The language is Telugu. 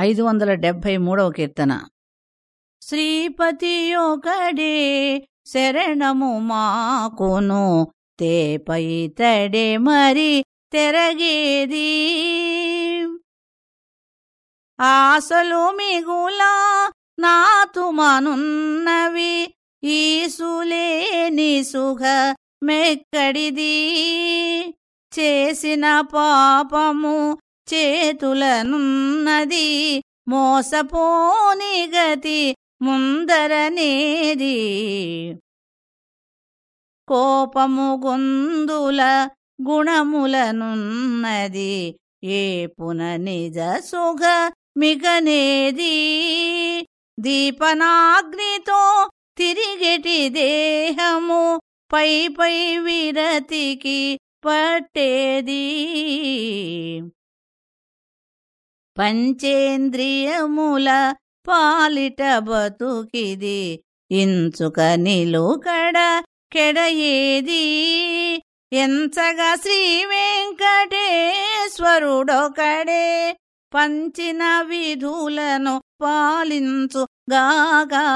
ఐదు వందల డెబ్భై మూడవ కీర్తన. శ్రీపతి శరణము మాకును తేపై తడే మరి తెరగేది. ఆశలు మిగులా నాతుమనున్నవి ఈసులేని సుఖ మెక్కడిది. చేసిన పాపము చేతులనున్నది మోసపోని గతి ముందరనేది. కోపము గొందుల గుణములనున్నది ఏ పున నిజ సుఖ మిగనేది. దీపనాగ్నితో తిరిగిటి దేహము పై పై విరతికి పట్టేది. పంచేంద్రియముల పాలిట బతుకిది ఇంచుక నిలుకడ కెడయేది. ఎంచగా శ్రీ వెంకటేశ్వరుడొకడే పంచిన విధులను పాలించుగాగా.